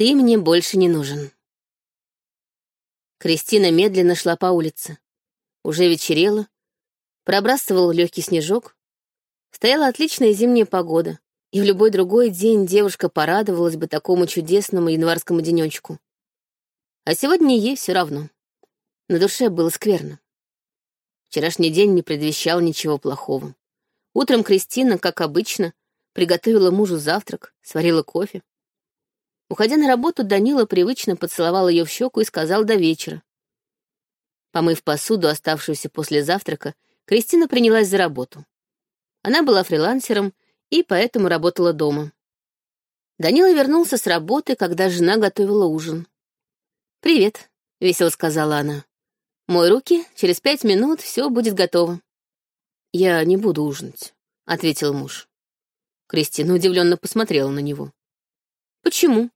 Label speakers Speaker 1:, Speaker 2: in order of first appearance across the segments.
Speaker 1: Ты мне больше не нужен. Кристина медленно шла по улице. Уже вечерело, пробрасывал легкий снежок. Стояла отличная зимняя погода, и в любой другой день девушка порадовалась бы такому чудесному январскому денечку. А сегодня ей все равно. На душе было скверно. Вчерашний день не предвещал ничего плохого. Утром Кристина, как обычно, приготовила мужу завтрак, сварила кофе. Уходя на работу, Данила привычно поцеловал ее в щеку и сказал до вечера. Помыв посуду, оставшуюся после завтрака, Кристина принялась за работу. Она была фрилансером и поэтому работала дома. Данила вернулся с работы, когда жена готовила ужин. «Привет», — весело сказала она. «Мой руки, через пять минут все будет готово». «Я не буду ужинать», — ответил муж. Кристина удивленно посмотрела на него. «Почему?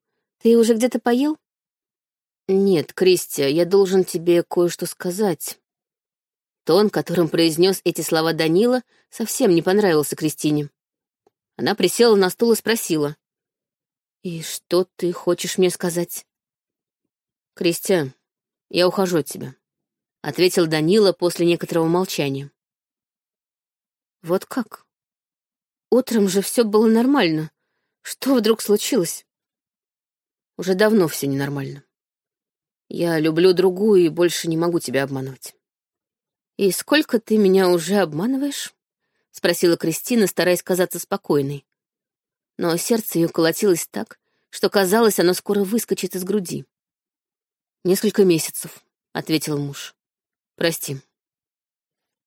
Speaker 1: Ты уже где-то поел?» «Нет, Кристия, я должен тебе кое-что сказать». Тон, которым произнес эти слова Данила, совсем не понравился Кристине. Она присела на стул и спросила. «И что ты хочешь мне сказать?» «Кристия, я ухожу от тебя», — ответил Данила после некоторого молчания. «Вот как? Утром же все было нормально. Что вдруг случилось?» Уже давно все ненормально. Я люблю другую и больше не могу тебя обманывать. «И сколько ты меня уже обманываешь?» — спросила Кристина, стараясь казаться спокойной. Но сердце ее колотилось так, что казалось, оно скоро выскочит из груди. «Несколько месяцев», — ответил муж. «Прости».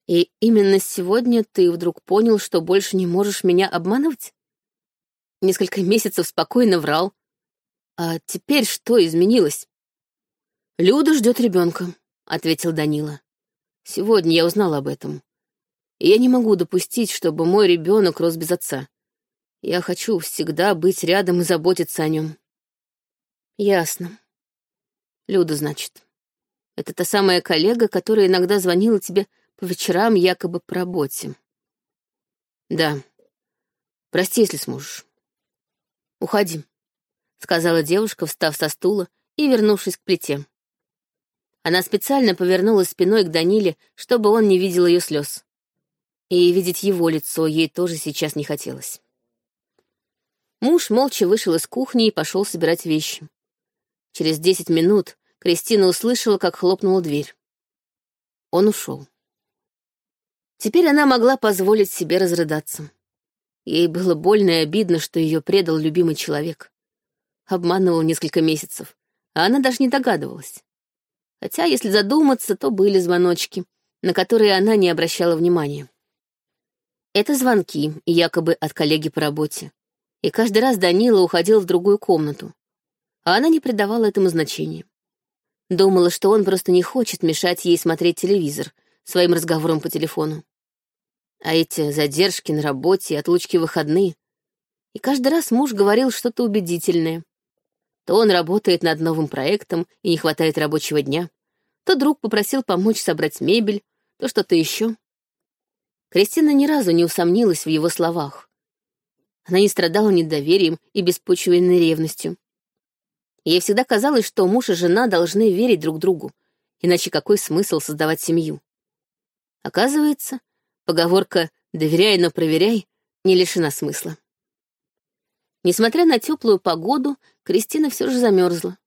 Speaker 1: «И именно сегодня ты вдруг понял, что больше не можешь меня обманывать?» Несколько месяцев спокойно врал, а теперь что изменилось? Люда ждет ребенка, ответил Данила. Сегодня я узнал об этом. И я не могу допустить, чтобы мой ребенок рос без отца. Я хочу всегда быть рядом и заботиться о нем. Ясно. Люда, значит. Это та самая коллега, которая иногда звонила тебе по вечерам якобы по работе. Да. Прости, если сможешь. Уходи. — сказала девушка, встав со стула и вернувшись к плите. Она специально повернулась спиной к Даниле, чтобы он не видел ее слез. И видеть его лицо ей тоже сейчас не хотелось. Муж молча вышел из кухни и пошел собирать вещи. Через десять минут Кристина услышала, как хлопнула дверь. Он ушел. Теперь она могла позволить себе разрыдаться. Ей было больно и обидно, что ее предал любимый человек обманывал несколько месяцев, а она даже не догадывалась. Хотя, если задуматься, то были звоночки, на которые она не обращала внимания. Это звонки, якобы от коллеги по работе. И каждый раз Данила уходил в другую комнату. А она не придавала этому значения. Думала, что он просто не хочет мешать ей смотреть телевизор своим разговором по телефону. А эти задержки на работе и отлучки выходные. И каждый раз муж говорил что-то убедительное, то он работает над новым проектом и не хватает рабочего дня, то друг попросил помочь собрать мебель, то что-то еще. Кристина ни разу не усомнилась в его словах. Она не страдала недоверием и беспочвенной ревностью. Ей всегда казалось, что муж и жена должны верить друг другу, иначе какой смысл создавать семью? Оказывается, поговорка «доверяй, но проверяй» не лишена смысла. Несмотря на теплую погоду, Кристина все же замерзла.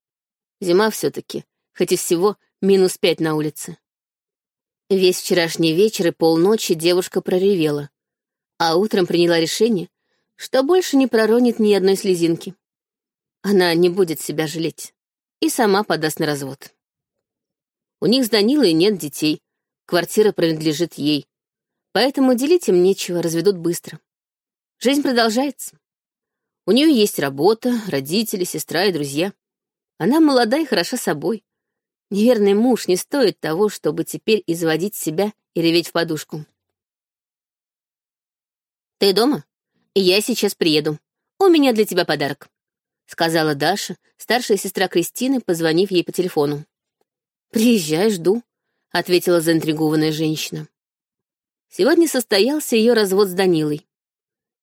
Speaker 1: Зима все-таки, хоть и всего минус пять на улице. Весь вчерашний вечер и полночи девушка проревела, а утром приняла решение, что больше не проронит ни одной слезинки. Она не будет себя жалеть и сама подаст на развод. У них с Данилой нет детей, квартира принадлежит ей, поэтому делить им нечего, разведут быстро. Жизнь продолжается. У нее есть работа, родители, сестра и друзья. Она молода и хороша собой. Неверный муж не стоит того, чтобы теперь изводить себя и реветь в подушку. «Ты дома? Я сейчас приеду. У меня для тебя подарок», — сказала Даша, старшая сестра Кристины, позвонив ей по телефону. «Приезжай, жду», — ответила заинтригованная женщина. Сегодня состоялся ее развод с Данилой.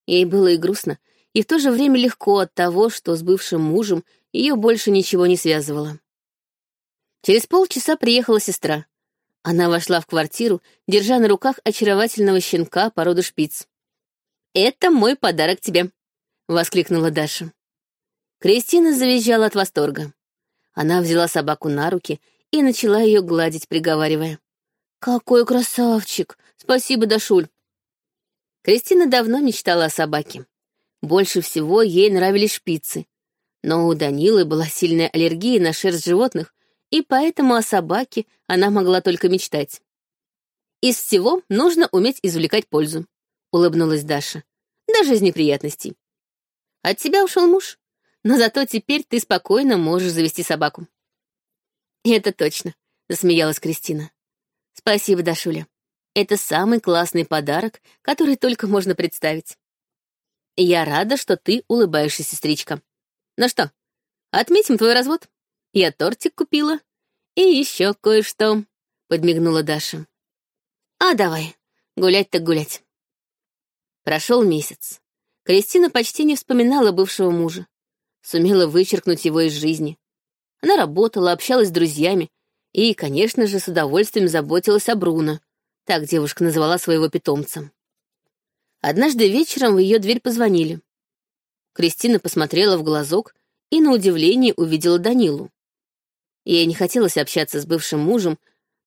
Speaker 1: Ей было и грустно, и в то же время легко от того, что с бывшим мужем ее больше ничего не связывало. Через полчаса приехала сестра. Она вошла в квартиру, держа на руках очаровательного щенка породы шпиц. «Это мой подарок тебе», — воскликнула Даша. Кристина завизжала от восторга. Она взяла собаку на руки и начала ее гладить, приговаривая. «Какой красавчик! Спасибо, Дашуль!» Кристина давно мечтала о собаке. Больше всего ей нравились шпицы. Но у Данилы была сильная аллергия на шерсть животных, и поэтому о собаке она могла только мечтать. «Из всего нужно уметь извлекать пользу», — улыбнулась Даша. «Даже из неприятностей. От тебя ушел муж, но зато теперь ты спокойно можешь завести собаку». «Это точно», — засмеялась Кристина. «Спасибо, Дашуля. Это самый классный подарок, который только можно представить. Я рада, что ты улыбаешься, сестричка. Ну что, отметим твой развод?» Я тортик купила. И еще кое-что», — подмигнула Даша. «А давай, гулять так гулять». Прошел месяц. Кристина почти не вспоминала бывшего мужа. Сумела вычеркнуть его из жизни. Она работала, общалась с друзьями и, конечно же, с удовольствием заботилась о Бруно. Так девушка назвала своего питомца. Однажды вечером в ее дверь позвонили. Кристина посмотрела в глазок и, на удивление, увидела Данилу. Ей не хотелось общаться с бывшим мужем,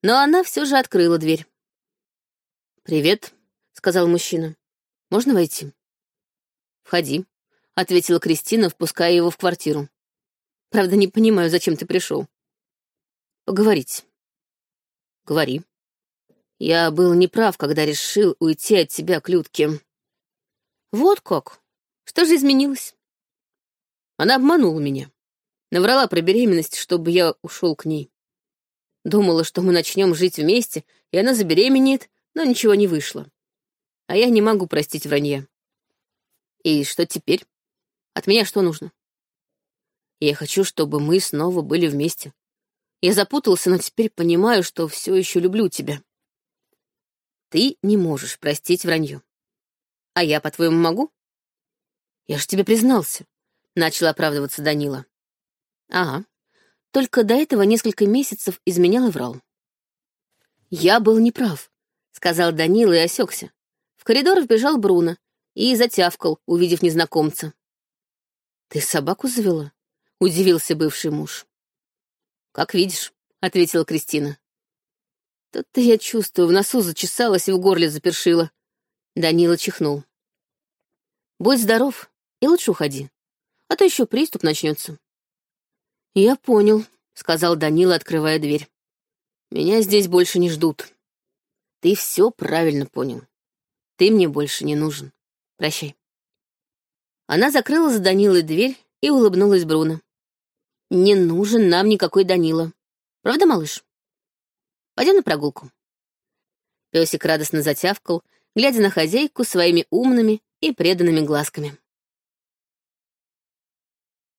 Speaker 1: но она все же открыла дверь. «Привет», — сказал мужчина. «Можно войти?» «Входи», — ответила Кристина, впуская его в квартиру. «Правда, не понимаю, зачем ты пришел». «Поговорить». «Говори». «Я был неправ, когда решил уйти от тебя к Людке». «Вот как? Что же изменилось?» Она обманула меня. Наврала про беременность, чтобы я ушел к ней. Думала, что мы начнем жить вместе, и она забеременеет, но ничего не вышло. А я не могу простить вранье. И что теперь? От меня что нужно? Я хочу, чтобы мы снова были вместе. Я запутался, но теперь понимаю, что все еще люблю тебя. Ты не можешь простить вранье. А я, по-твоему, могу? Я же тебе признался, — начал оправдываться Данила. Ага. Только до этого несколько месяцев изменял и врал. «Я был неправ», — сказал Данила и осекся. В коридор вбежал Бруно и затявкал, увидев незнакомца. «Ты собаку завела?» — удивился бывший муж. «Как видишь», — ответила Кристина. «Тут-то я чувствую, в носу зачесалась и в горле запершила». Данила чихнул. «Будь здоров и лучше уходи, а то еще приступ начнется. «Я понял», — сказал Данила, открывая дверь. «Меня здесь больше не ждут. Ты все правильно понял. Ты мне больше не нужен. Прощай». Она закрыла за Данилой дверь и улыбнулась Бруно. «Не нужен нам никакой Данила. Правда, малыш? Пойдем на прогулку». Песик радостно затявкал, глядя на хозяйку своими умными и преданными глазками.